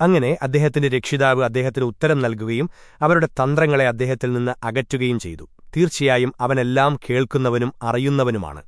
അങ്ങനെ അദ്ദേഹത്തിന്റെ രക്ഷിതാവ് അദ്ദേഹത്തിന് ഉത്തരം നൽകുകയും അവരുടെ തന്ത്രങ്ങളെ അദ്ദേഹത്തിൽ നിന്ന് അകറ്റുകയും ചെയ്തു. തീർച്ചയായും അവനെല്ലാം കേൾക്കുന്നവനും അറിയുന്നവനുമാണ്.